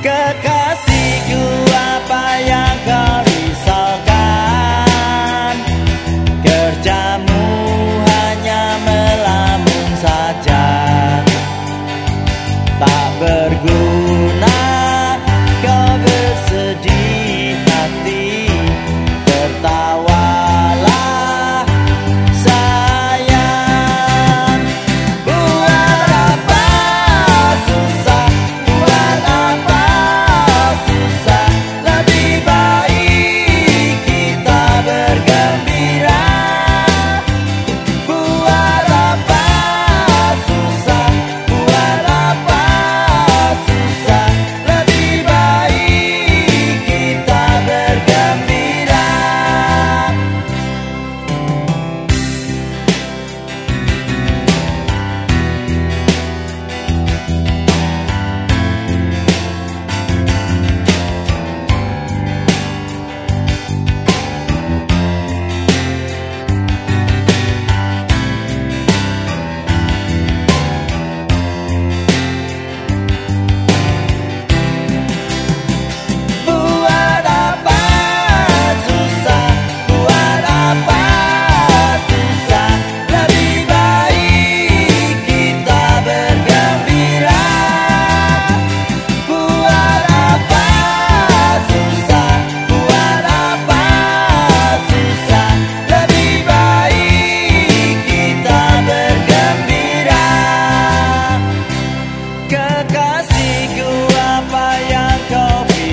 Kekasihku apa yang kau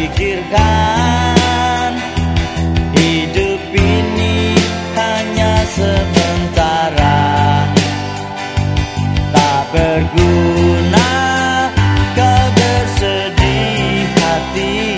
pikirkan Hidup ini hanya sementara. Tak berguna kau bersedih hati.